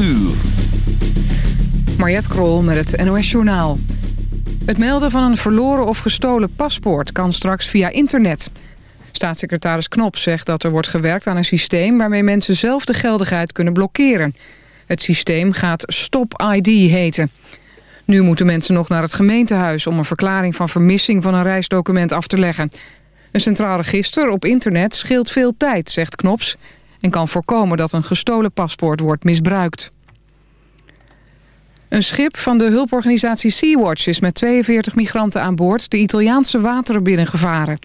uur. Krol met het NOS Journaal. Het melden van een verloren of gestolen paspoort kan straks via internet. Staatssecretaris Knop zegt dat er wordt gewerkt aan een systeem... waarmee mensen zelf de geldigheid kunnen blokkeren. Het systeem gaat Stop ID heten. Nu moeten mensen nog naar het gemeentehuis... om een verklaring van vermissing van een reisdocument af te leggen. Een centraal register op internet scheelt veel tijd, zegt Knops... en kan voorkomen dat een gestolen paspoort wordt misbruikt. Een schip van de hulporganisatie Sea-Watch is met 42 migranten aan boord... de Italiaanse wateren binnengevaren.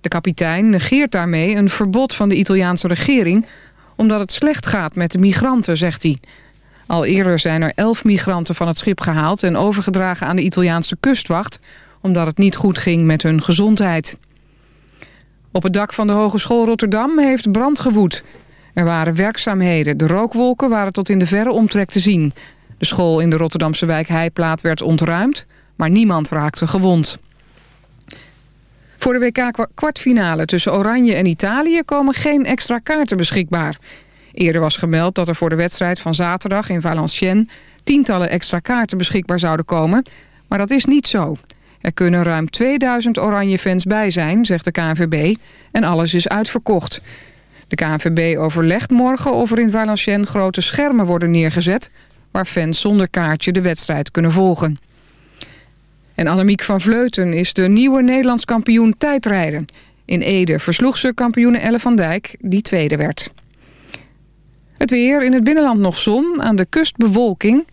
De kapitein negeert daarmee een verbod van de Italiaanse regering... omdat het slecht gaat met de migranten, zegt hij. Al eerder zijn er 11 migranten van het schip gehaald... en overgedragen aan de Italiaanse kustwacht... omdat het niet goed ging met hun gezondheid. Op het dak van de Hogeschool Rotterdam heeft brand gewoed. Er waren werkzaamheden. De rookwolken waren tot in de verre omtrek te zien... De school in de Rotterdamse wijk Heiplaat werd ontruimd, maar niemand raakte gewond. Voor de WK-kwartfinale tussen Oranje en Italië komen geen extra kaarten beschikbaar. Eerder was gemeld dat er voor de wedstrijd van zaterdag in Valenciennes... tientallen extra kaarten beschikbaar zouden komen, maar dat is niet zo. Er kunnen ruim 2000 Oranje-fans bij zijn, zegt de KNVB, en alles is uitverkocht. De KNVB overlegt morgen of er in Valenciennes grote schermen worden neergezet waar fans zonder kaartje de wedstrijd kunnen volgen. En Annemiek van Vleuten is de nieuwe Nederlands kampioen tijdrijden. In Ede versloeg ze kampioene Elle van Dijk, die tweede werd. Het weer, in het binnenland nog zon, aan de kust bewolking...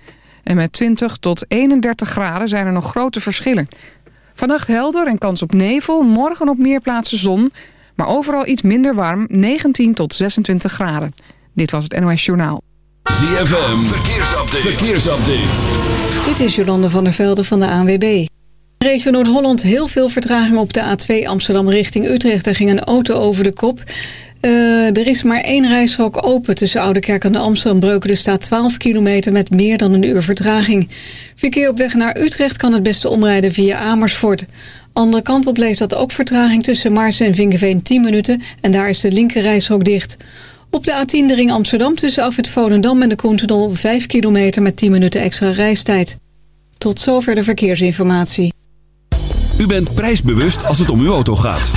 en met 20 tot 31 graden zijn er nog grote verschillen. Vannacht helder en kans op nevel, morgen op meer plaatsen zon... maar overal iets minder warm, 19 tot 26 graden. Dit was het NOS Journaal. ZFM, verkeersupdate. verkeersupdate. Dit is Jolande van der Velde van de ANWB. Regio Noord-Holland heel veel vertraging op de A2 Amsterdam richting Utrecht. Er ging een auto over de kop. Uh, er is maar één rijstrook open tussen Oudekerk en de Amsterdam-Breukelen. Er staat 12 kilometer met meer dan een uur vertraging. Verkeer op weg naar Utrecht kan het beste omrijden via Amersfoort. Andere kant op bleef dat ook vertraging tussen Maarsen en Vinkenveen 10 minuten. En daar is de linker rijstrook dicht. Op de A10 de ring Amsterdam tussen Afrit Volendam en de Koentenol 5 kilometer met 10 minuten extra reistijd. Tot zover de verkeersinformatie. U bent prijsbewust als het om uw auto gaat.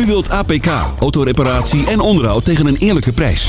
U wilt APK, autoreparatie en onderhoud tegen een eerlijke prijs.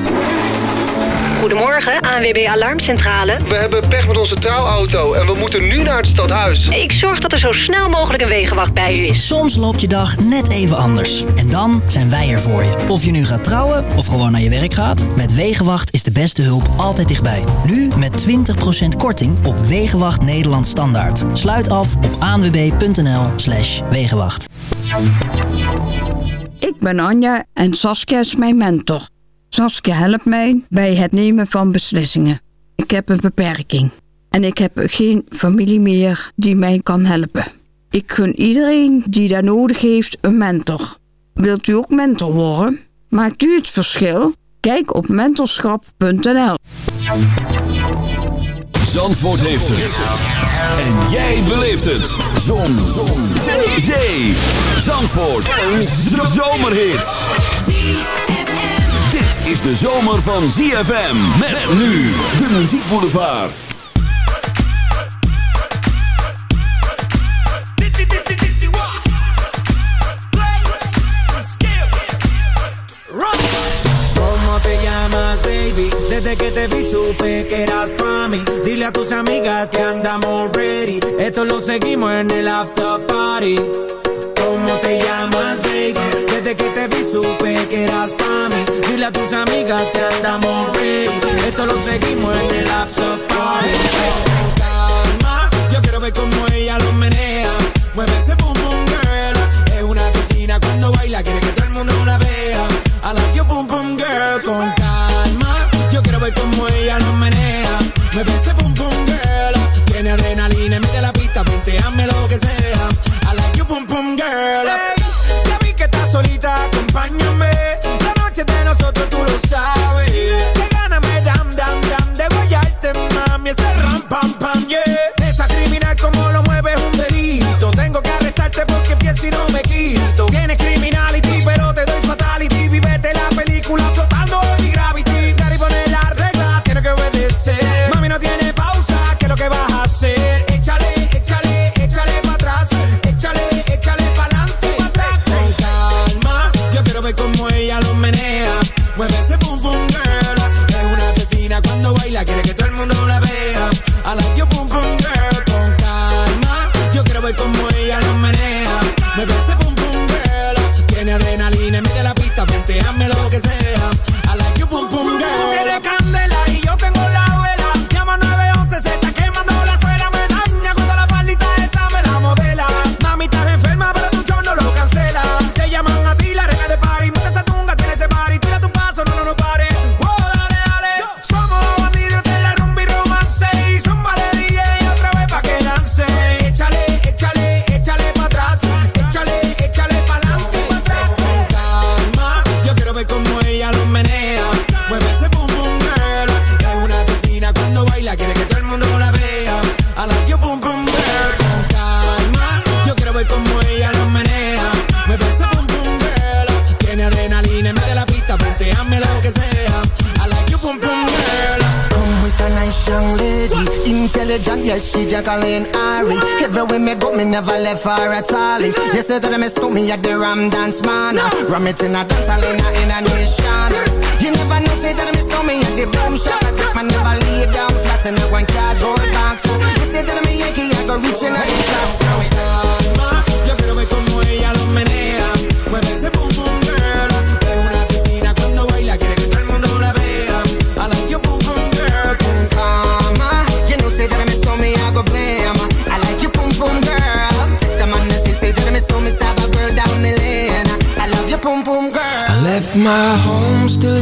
Goedemorgen, ANWB Alarmcentrale. We hebben pech met onze trouwauto en we moeten nu naar het stadhuis. Ik zorg dat er zo snel mogelijk een wegenwacht bij u is. Soms loopt je dag net even anders. En dan zijn wij er voor je. Of je nu gaat trouwen of gewoon naar je werk gaat. Met Wegenwacht is de beste hulp altijd dichtbij. Nu met 20% korting op Wegenwacht Nederland Standaard. Sluit af op anwb.nl slash Wegenwacht. Ik ben Anja en Saskia is mijn mentor. Saskia helpt mij bij het nemen van beslissingen. Ik heb een beperking en ik heb geen familie meer die mij kan helpen. Ik gun iedereen die daar nodig heeft een mentor. Wilt u ook mentor worden? Maakt u het verschil? Kijk op mentorschap.nl. Zandvoort heeft het. En jij beleeft het. Zon. Zon. Zee. Zandvoort. Een zomerhit. Is de zomer van ZFM. Met nu de muziekboulevard. ¿Cómo te llamas, baby? Desde que te vi supe que eras pa'. Dile a tus amigas que andamos ready. llamas Baby. Desde que te vi supe que eras pa' mí. Dile a tus amigas que andamos free Esto lo seguimos en el after party. Calma, yo quiero ver cómo ella lo menea. Mueve ese boom boom girl. Es una asesina cuando baila Quiere que todo el mundo la vea. I like your boom boom girl. Con calma, yo quiero ver cómo ella lo menea. Mueve ese boom boom girl. Tiene adrenalina, mete la pista Venteame lo que sea pum girl. Hey, ya vi que estás solita, acompáñame. La noche de nosotros tú lo sabes. Qué ganas me dan, dan, dan de guayarte, mami. Ese ram, pam,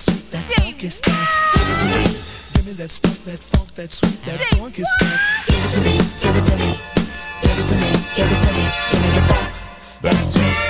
sweet, that Sing. funky stuff. Give it to me. Give me that stuff, that funk, that sweet, that Sing. funky stuff. Give it to me, give it to me, give it to me, give it to me, give me the funk, that sweet.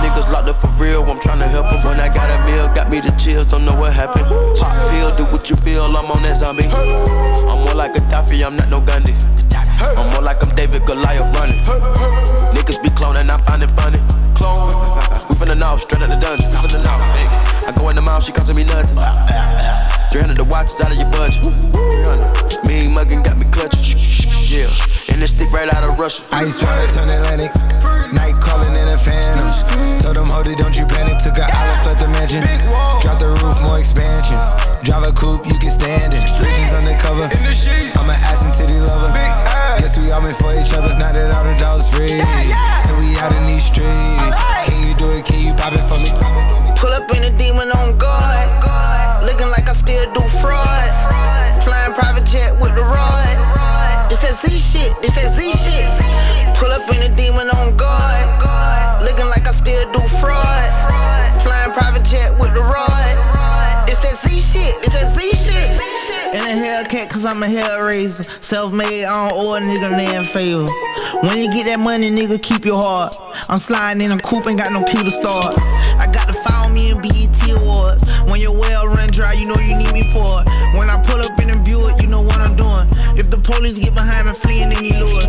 for real, I'm tryna help 'em. When I got a meal, got me the chills, don't know what happened. Pop pill, do what you feel, I'm on that zombie. I'm more like a Gaddafi, I'm not no Gandhi. I'm more like I'm David Goliath running. Niggas be cloning, I find it funny. Clone. We finna know, straight out the dungeon. Finna. Hey. I go in the mouth, she costing me nothing. 300 the watch is out of your budget. 300. Mean muggin' got me clutching. Yeah. And this stick right out of Russia. Ice water turn Atlantic. Jet with the rod. It's that Z shit, it's that Z shit. In a Hellcat, cause I'm a hellraiser. Self made, I don't owe a nigga land favor. When you get that money, nigga, keep your heart. I'm sliding in a coupe, ain't got no key to start. I got to follow me in BET Awards. When your well run dry, you know you need me for it. When I pull up in a Buick, you know what I'm doing. If the police get behind me, fleeing any lure.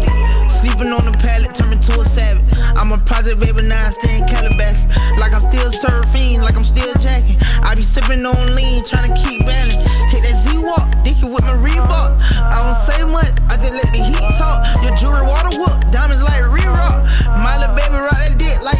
Sleeping on the pallet, turn to a savage. I'm a project baby, now I stay in Calabash. Like I'm still surfing, like I'm still jacking. I be sipping on lean, trying to keep balance. Hit that Z-Walk, dicky with my Reebok. I don't say much, I just let the heat talk. Your jewelry water whoop, diamonds like re-rock. My little baby rock that dick like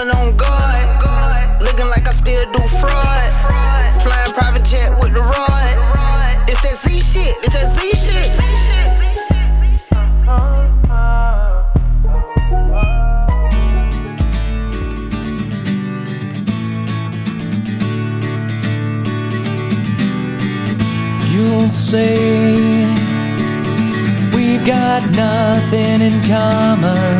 demon on guard. Looking like I still do fraud. Flying private jet with the rod. It's that Z shit, it's that Z shit. You'll say we've got nothing in common,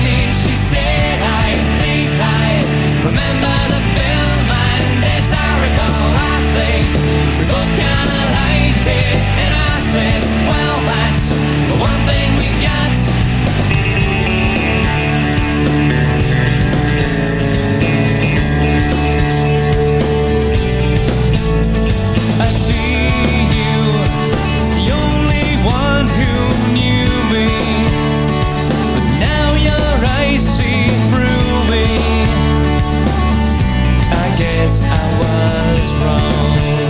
burning wrong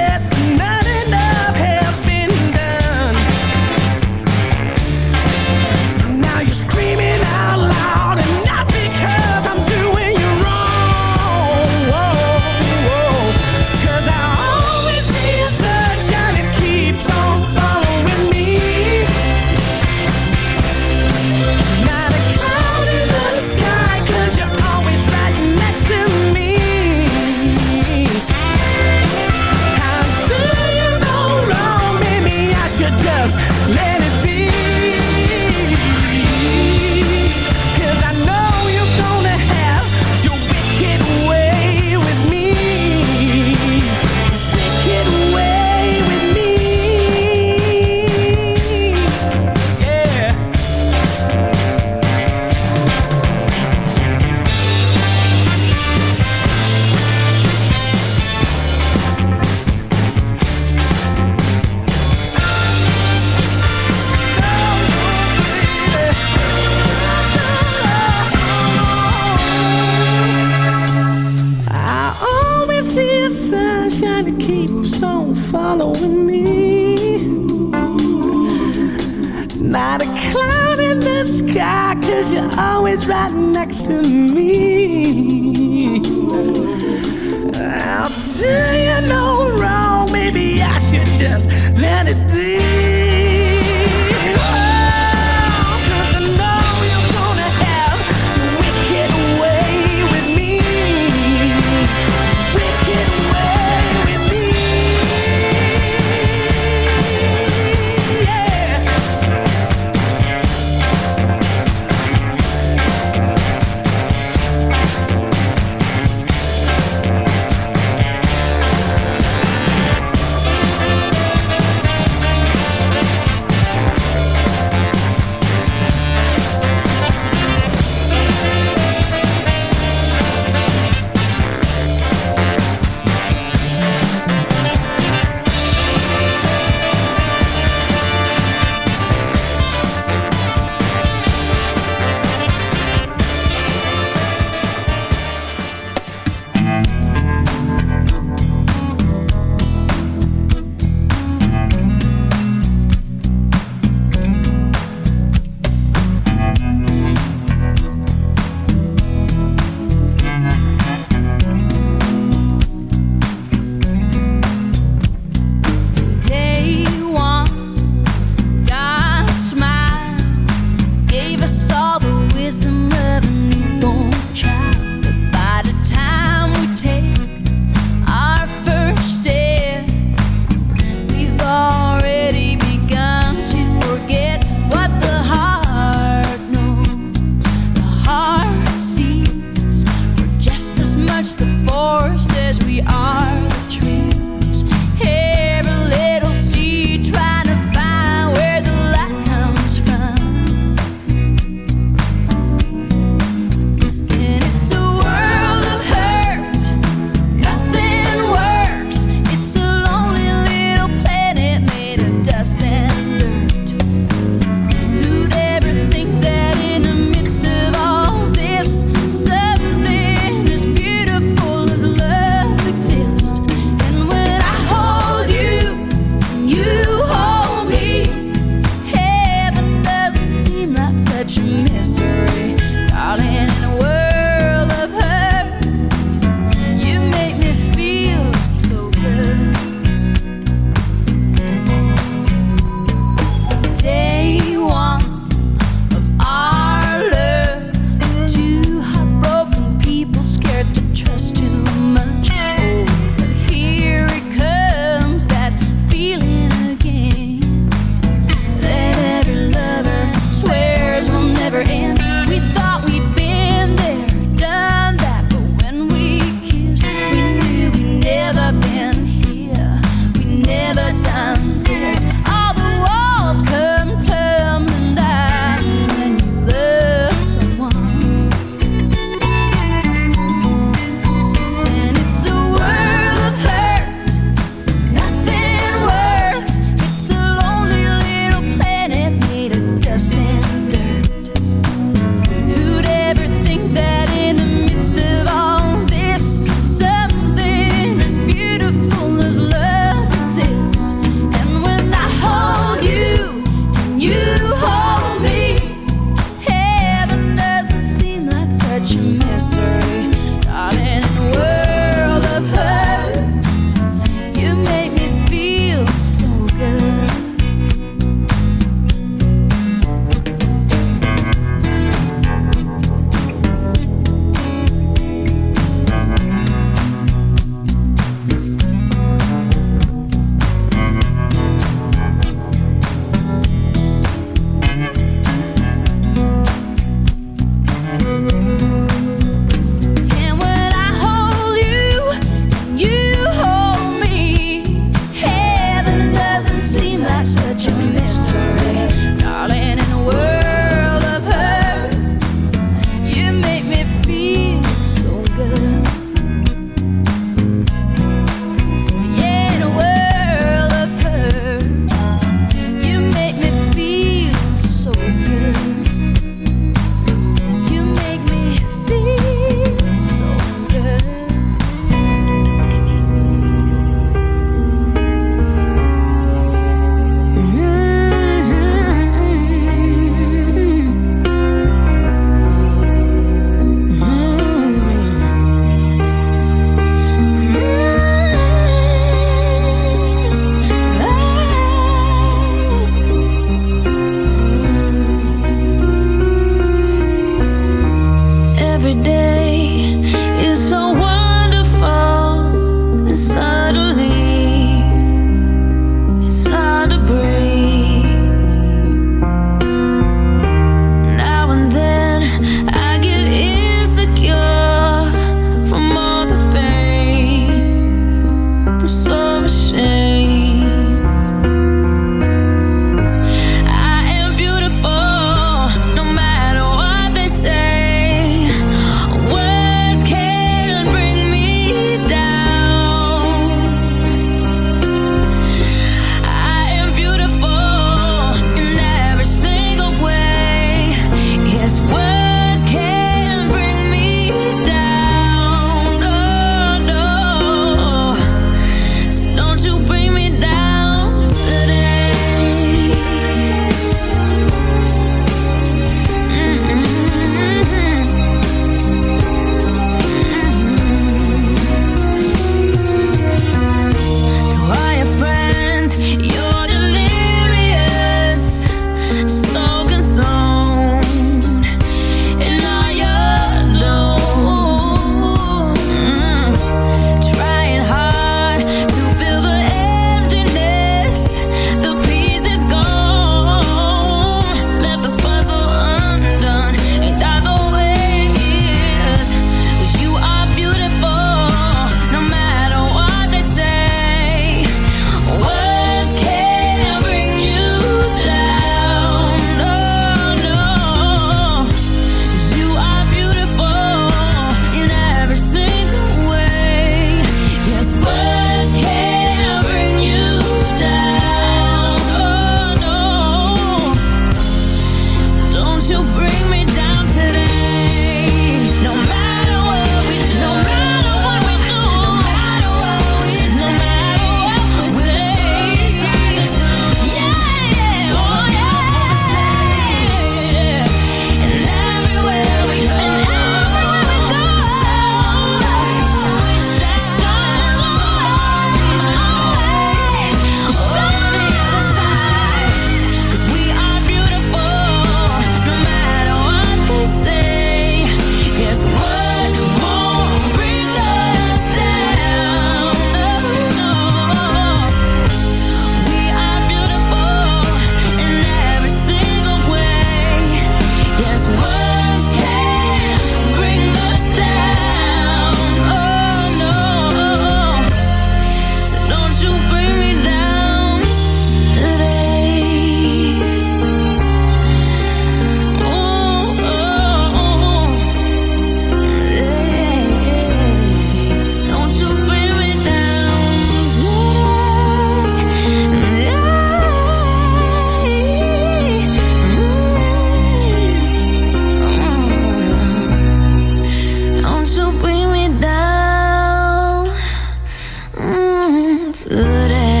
today.